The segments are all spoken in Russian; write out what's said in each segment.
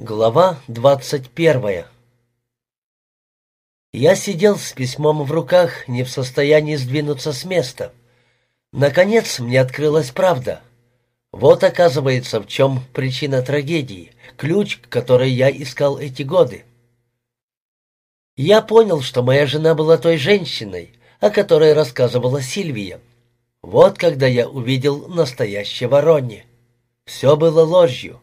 Глава двадцать первая Я сидел с письмом в руках, не в состоянии сдвинуться с места. Наконец мне открылась правда. Вот, оказывается, в чем причина трагедии, ключ, который я искал эти годы. Я понял, что моя жена была той женщиной, о которой рассказывала Сильвия. Вот когда я увидел настоящего Ронни. Все было ложью.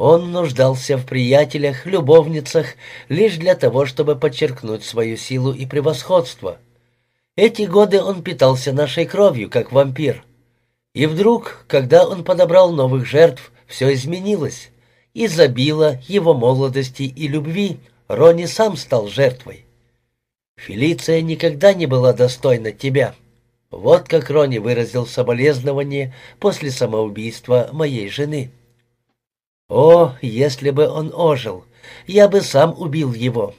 Он нуждался в приятелях, любовницах, лишь для того, чтобы подчеркнуть свою силу и превосходство. Эти годы он питался нашей кровью, как вампир. И вдруг, когда он подобрал новых жертв, все изменилось. Из-за Билла, его молодости и любви Ронни сам стал жертвой. «Фелиция никогда не была достойна тебя». Вот как Ронни выразил соболезнование после самоубийства моей жены. О, если бы он ожил, я бы сам убил его.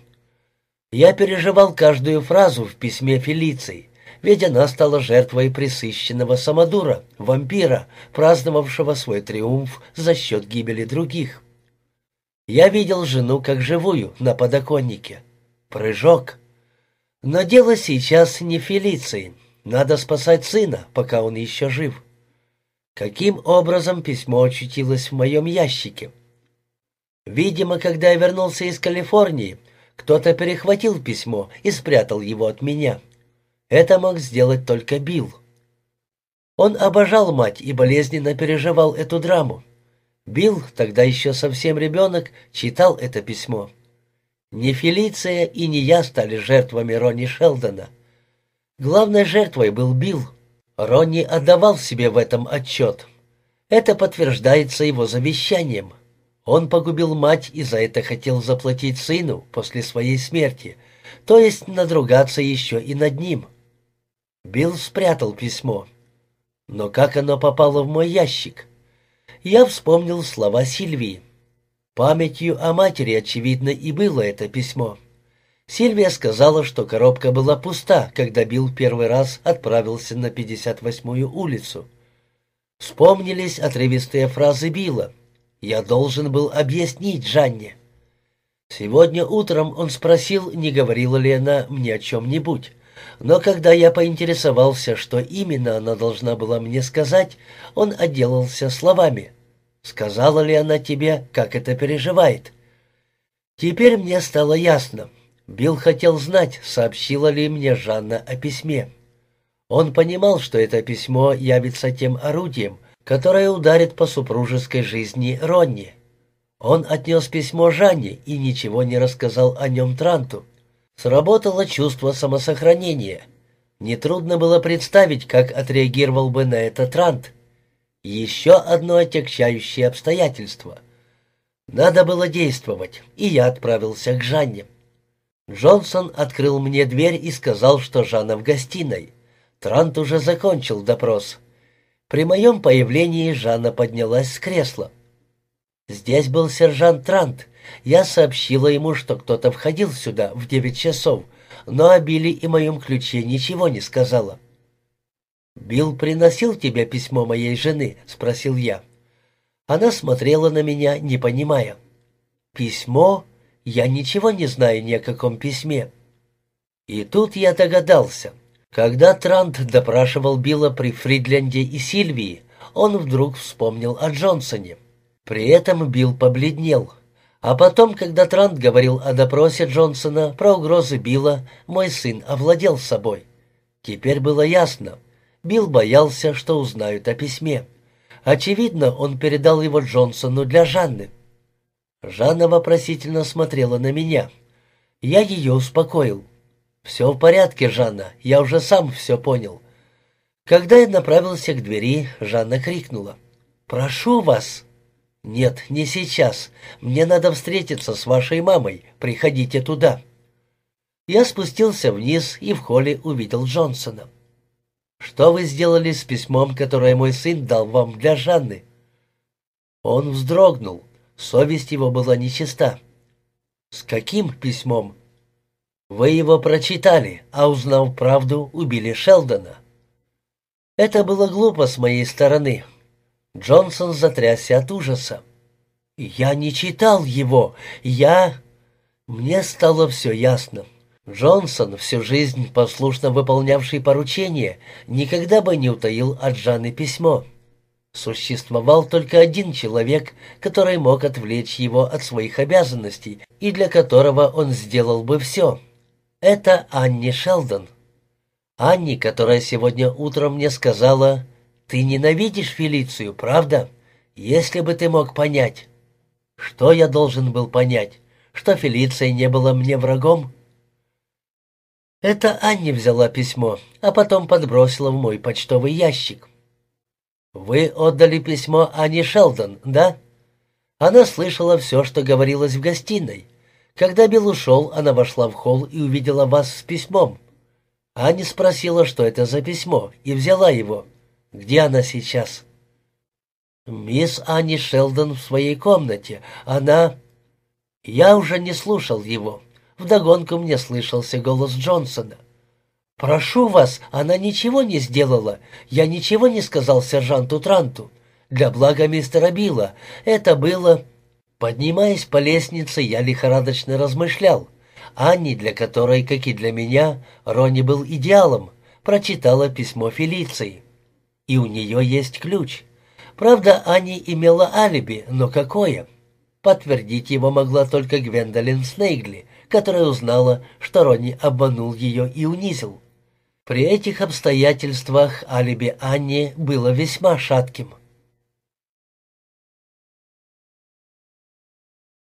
Я переживал каждую фразу в письме Фелиции, ведь она стала жертвой присыщенного самодура, вампира, праздновавшего свой триумф за счет гибели других. Я видел жену как живую на подоконнике. Прыжок. Но дело сейчас не Фелиции. Надо спасать сына, пока он еще жив. Каким образом письмо очутилось в моем ящике? Видимо, когда я вернулся из Калифорнии, кто-то перехватил письмо и спрятал его от меня. Это мог сделать только Билл. Он обожал мать и болезненно переживал эту драму. Билл, тогда еще совсем ребенок, читал это письмо. Не Фелиция и не я стали жертвами Ронни Шелдона. Главной жертвой был Билл. Ронни отдавал себе в этом отчет. Это подтверждается его завещанием. Он погубил мать и за это хотел заплатить сыну после своей смерти, то есть надругаться еще и над ним. Билл спрятал письмо. Но как оно попало в мой ящик? Я вспомнил слова Сильвии. Памятью о матери, очевидно, и было это письмо. Сильвия сказала, что коробка была пуста, когда Билл первый раз отправился на 58-ю улицу. Вспомнились отрывистые фразы Билла. «Я должен был объяснить Жанне». Сегодня утром он спросил, не говорила ли она мне о чем-нибудь. Но когда я поинтересовался, что именно она должна была мне сказать, он отделался словами. «Сказала ли она тебе, как это переживает?» Теперь мне стало ясно. Билл хотел знать, сообщила ли мне Жанна о письме. Он понимал, что это письмо явится тем орудием, которое ударит по супружеской жизни Ронни. Он отнес письмо Жанне и ничего не рассказал о нем Транту. Сработало чувство самосохранения. Нетрудно было представить, как отреагировал бы на это Трант. Еще одно отягчающее обстоятельство. Надо было действовать, и я отправился к Жанне. Джонсон открыл мне дверь и сказал, что Жанна в гостиной. Трант уже закончил допрос. При моем появлении Жанна поднялась с кресла. Здесь был сержант Трант. Я сообщила ему, что кто-то входил сюда в девять часов, но о Билли и моем ключе ничего не сказала. «Билл приносил тебе письмо моей жены?» — спросил я. Она смотрела на меня, не понимая. «Письмо?» Я ничего не знаю ни о каком письме. И тут я догадался. Когда Трант допрашивал Билла при Фридленде и Сильвии, он вдруг вспомнил о Джонсоне. При этом Билл побледнел. А потом, когда Трант говорил о допросе Джонсона про угрозы Билла, мой сын овладел собой. Теперь было ясно. Билл боялся, что узнают о письме. Очевидно, он передал его Джонсону для Жанны. Жанна вопросительно смотрела на меня. Я ее успокоил. «Все в порядке, Жанна, я уже сам все понял». Когда я направился к двери, Жанна крикнула. «Прошу вас!» «Нет, не сейчас. Мне надо встретиться с вашей мамой. Приходите туда». Я спустился вниз и в холле увидел Джонсона. «Что вы сделали с письмом, которое мой сын дал вам для Жанны?» Он вздрогнул. Совесть его была нечиста. «С каким письмом?» «Вы его прочитали, а узнав правду, убили Шелдона». Это было глупо с моей стороны. Джонсон затрясся от ужаса. «Я не читал его. Я...» Мне стало все ясно. Джонсон, всю жизнь послушно выполнявший поручения, никогда бы не утаил от Жанны письмо. Существовал только один человек, который мог отвлечь его от своих обязанностей и для которого он сделал бы все. Это Анни Шелдон. Анни, которая сегодня утром мне сказала, «Ты ненавидишь Фелицию, правда? Если бы ты мог понять». Что я должен был понять? Что Фелиция не была мне врагом? Это Анни взяла письмо, а потом подбросила в мой почтовый ящик. «Вы отдали письмо Анне Шелдон, да?» Она слышала все, что говорилось в гостиной. Когда Билл ушел, она вошла в холл и увидела вас с письмом. Аня спросила, что это за письмо, и взяла его. Где она сейчас?» «Мисс Анни Шелдон в своей комнате. Она...» Я уже не слушал его. Вдогонку мне слышался голос Джонсона. «Прошу вас, она ничего не сделала. Я ничего не сказал сержанту Транту. Для блага мистера Билла. Это было...» Поднимаясь по лестнице, я лихорадочно размышлял. Анни, для которой, как и для меня, Ронни был идеалом, прочитала письмо Фелиции. И у нее есть ключ. Правда, Анни имела алиби, но какое? Подтвердить его могла только Гвендолин Снейгли, которая узнала, что Ронни обманул ее и унизил. При этих обстоятельствах алиби Анни было весьма шатким.